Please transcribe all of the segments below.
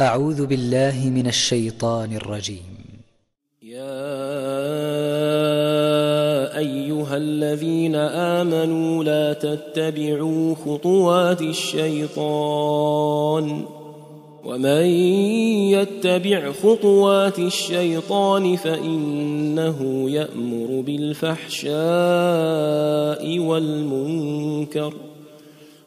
أعوذ بالله من الشيطان الرجيم. يا أيها الذين آمنوا لا تتبعوا خطوات الشيطان ومن يتبع خطوات الشيطان فإنه يأمر بالفحشاء والمنكر ۖ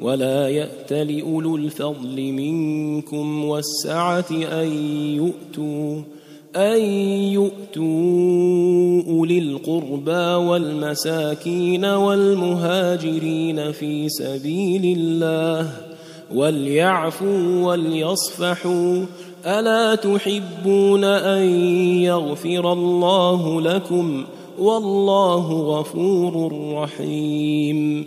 ولا يأت لأولو الفضل منكم والسعة أن يؤتوا أن يؤتوا أولي القربى والمساكين والمهاجرين في سبيل الله وليعفوا وليصفحوا. ألا تحبون أن يغفر الله لكم؟ والله غفور رحيم.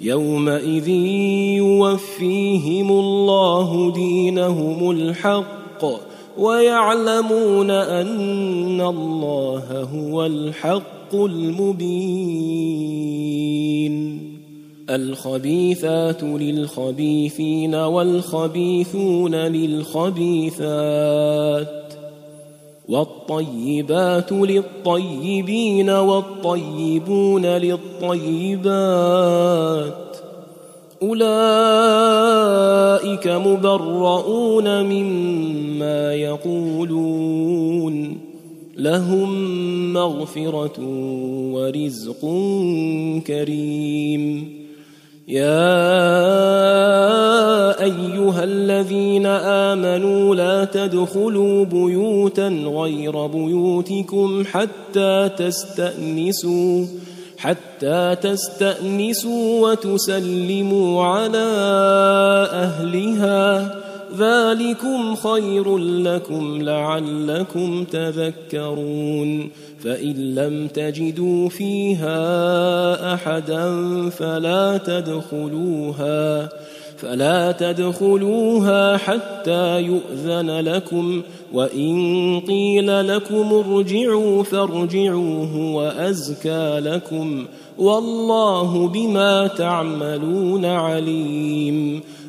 يومئذ يوفيهم الله دينهم الحق ويعلمون أن الله هو الحق المبين. الخبيثات للخبيثين والخبيثون للخبيثات. والطيبات للطيبين والطيبون للطيبات أولئك مبرؤون مما يقولون لهم مغفرة ورزق كريم يا أيها الذين آمنوا لا تدخلوا بيوتا غير بيوتكم حتى تستأنسوا حتى تستأنسوا وتسلموا على أهلها. ذلكم خير لكم لعلكم تذكرون. فإن لم تجدوا فيها أحدا فلا تدخلوها. فلا تدخلوها حتى يؤذن لكم وان قيل لكم ارجعوا فارجعوا هو ازكى لكم والله بما تعملون عليم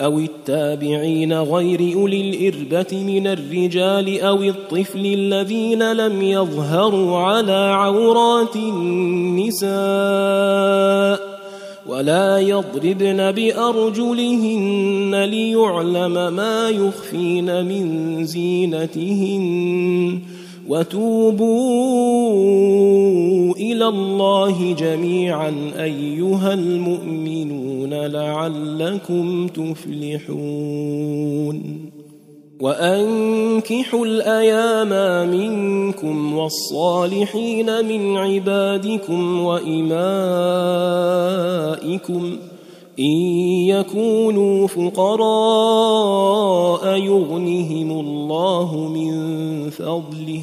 أو التابعين غير أولي الإربة من الرجال أو الطفل الذين لم يظهروا على عورات النساء ولا يضربن بأرجلهن ليعلم ما يخفين من زينتهن وتوبوا إلى الله جميعا أيها المؤمنون لعلكم تفلحون. وأنكحوا الأيام منكم والصالحين من عبادكم وإمائكم إن يكونوا فقراء يغنهم الله من فضله.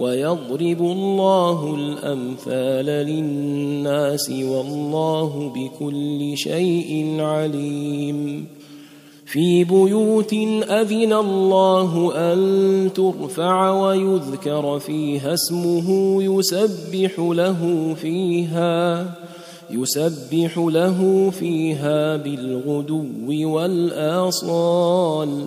ويضرب الله الأمثال للناس والله بكل شيء عليم. في بيوت أذن الله أن ترفع ويذكر فيها اسمه يسبح له فيها يسبح له فيها بالغدو والآصال.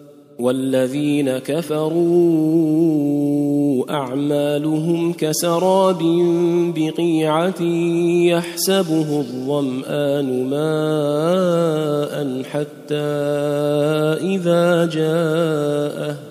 والذين كفروا أعمالهم كسراب بقيعة يحسبه الظمآن ماء حتى إذا جاءه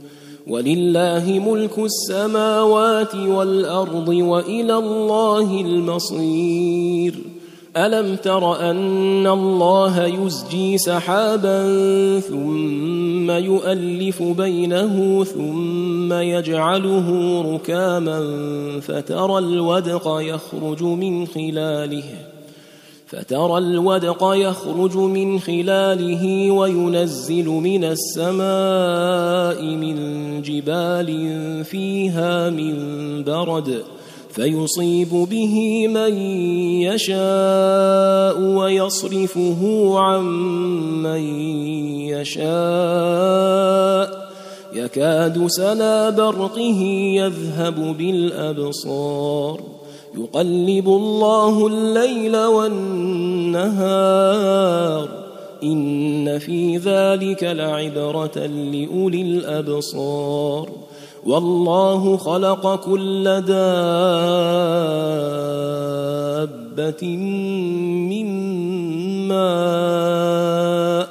ولله ملك السماوات والأرض وإلى الله المصير. ألم تر أن الله يزجي سحابا ثم يؤلف بينه ثم يجعله ركاما فترى الودق يخرج من خلاله. فترى الودق يخرج من خلاله وينزل من السماء من جبال فيها من برد فيصيب به من يشاء ويصرفه عن من يشاء يكاد سنا برقه يذهب بالأبصار يقلب الله الليل والنهار. إن في ذلك لعبرة لأولي الأبصار. والله خلق كل دابة من ماء.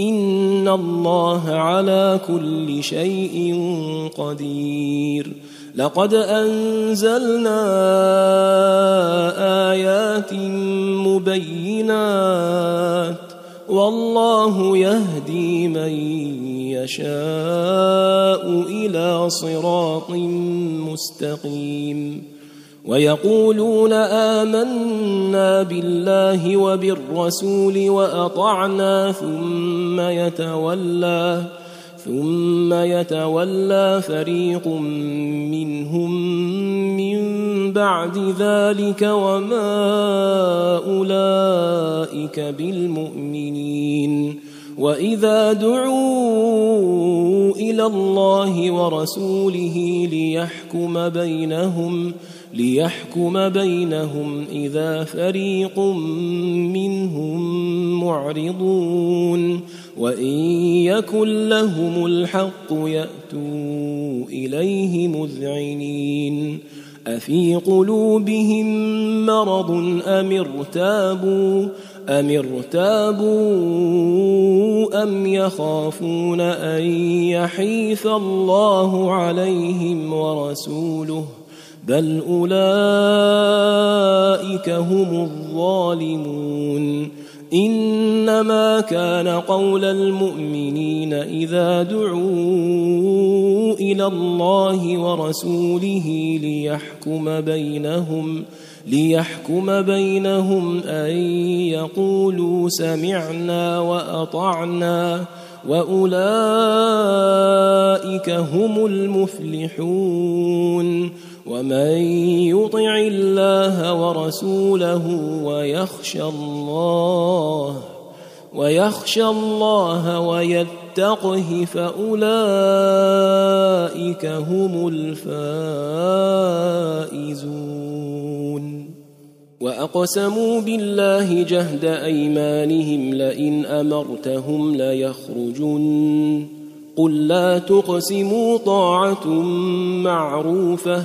ان الله على كل شيء قدير. لقد انزلنا ايات مبينات. والله يهدي من يشاء إلى صراط مستقيم. ويقولون آمنا بالله وبالرسول وأطعنا ثم يتولى ثم يتولى فريق منهم من بعد ذلك وما أولئك بالمؤمنين وإذا دعوا إلى الله ورسوله ليحكم بينهم ليحكم بينهم إذا فريق منهم معرضون وإن يكن لهم الحق يأتوا إليه مذعنين أفي قلوبهم مرض أم ارتابوا أم ارتابوا أم يخافون أن يحيف الله عليهم ورسوله بل اولئك هم الظالمون انما كان قول المؤمنين اذا دعوا إلى الله ورسوله ليحكم بينهم ليحكم بينهم ان يقولوا سمعنا واطعنا واولئك هم المفلحون ومن يطع الله ورسوله ويخشى الله ويخشى الله ويتقه فأولئك هم الفائزون. وأقسموا بالله جهد أيمانهم لئن أمرتهم ليخرجن. قل لا تقسموا طاعة معروفة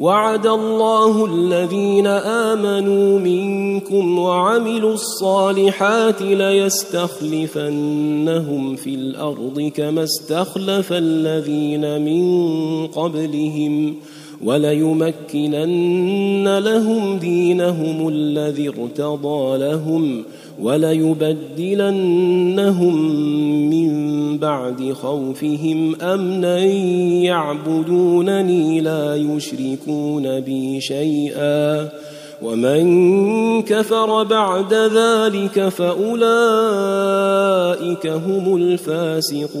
وعد الله الذين آمنوا منكم وعملوا الصالحات ليستخلفنهم في الأرض كما استخلف الذين من قبلهم وليمكنن لهم دينهم الذي ارتضى لهم وليبدلنهم من بعد خوفهم أمنا يعبدونني لا يشركون بي شيئا ومن كفر بعد ذلك فأولئك هم الفاسقون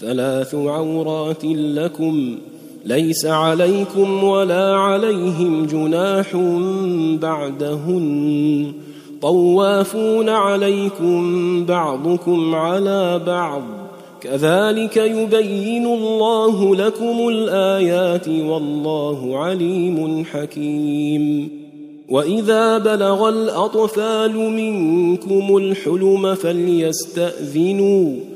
ثلاث عورات لكم ليس عليكم ولا عليهم جناح بعدهن. طوافون عليكم بعضكم على بعض. كذلك يبين الله لكم الآيات والله عليم حكيم. وإذا بلغ الأطفال منكم الحلم فليستأذنوا.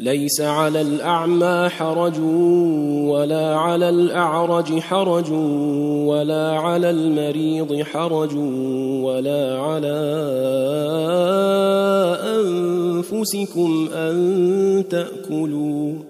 ليس على الأعمى حرج ولا على الأعرج حرج ولا على المريض حرج ولا على أنفسكم أن تأكلوا.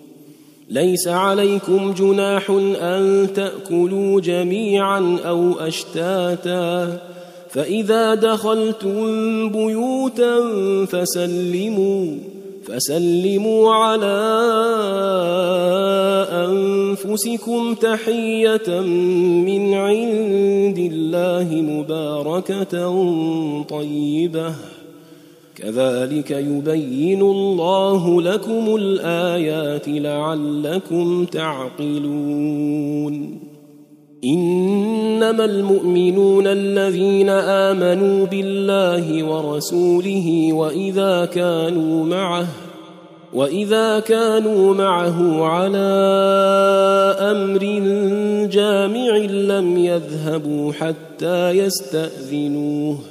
ليس عليكم جناح أن تأكلوا جميعا أو أشتاتا. فإذا دخلتم بيوتا فسلموا فسلموا على أنفسكم تحية من عند الله مباركة طيبة. كذلك يبين الله لكم الآيات لعلكم تعقلون. إنما المؤمنون الذين آمنوا بالله ورسوله وإذا كانوا معه وإذا كانوا معه على أمر جامع لم يذهبوا حتى يستأذنوه.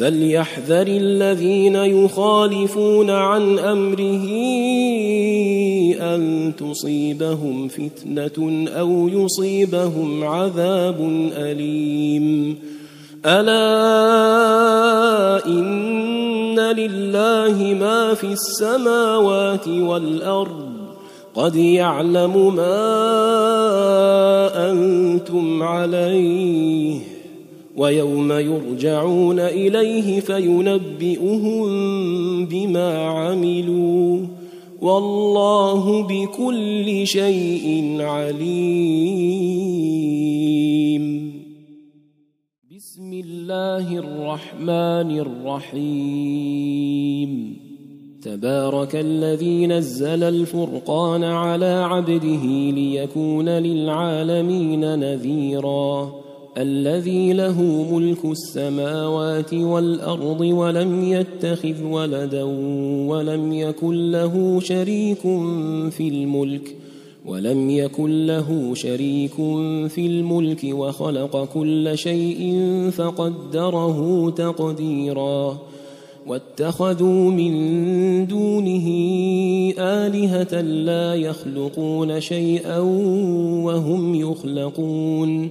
فليحذر الذين يخالفون عن أمره أن تصيبهم فتنة أو يصيبهم عذاب أليم. ألا إن لله ما في السماوات والأرض. قد يعلم ما أنتم عليه. ويوم يرجعون إليه فينبئهم بما عملوا والله بكل شيء عليم. بسم الله الرحمن الرحيم. تبارك الذي نزل الفرقان على عبده ليكون للعالمين نذيرا. الذي له ملك السماوات والأرض ولم يتخذ ولدا ولم يكن له شريك في الملك ولم يكن له شريك في الملك وخلق كل شيء فقدره تقديرا واتخذوا من دونه آلهة لا يخلقون شيئا وهم يخلقون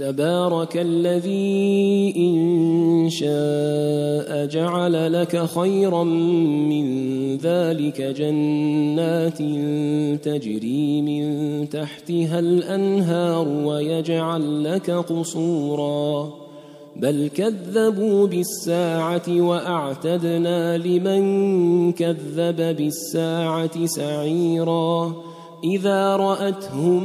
تبارك الذي إن شاء جعل لك خيرا من ذلك جنات تجري من تحتها الأنهار ويجعل لك قصورا. بل كذبوا بالساعة وأعتدنا لمن كذب بالساعة سعيرا. إذا رأتهم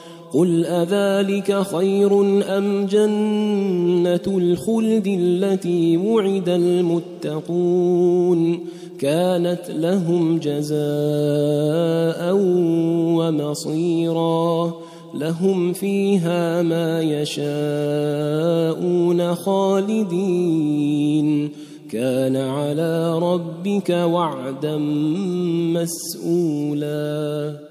قل أذلك خير أم جنة الخلد التي وعد المتقون كانت لهم جزاء ومصيرا لهم فيها ما يشاءون خالدين كان على ربك وعدا مسؤولا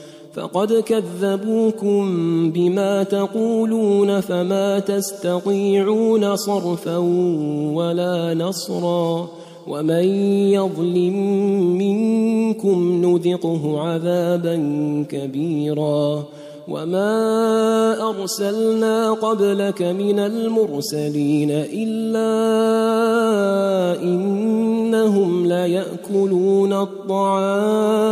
فقد كذبوكم بما تقولون فما تستطيعون صرفا ولا نصرا ومن يظلم منكم نذقه عذابا كبيرا وما أرسلنا قبلك من المرسلين إلا إنهم ليأكلون الطعام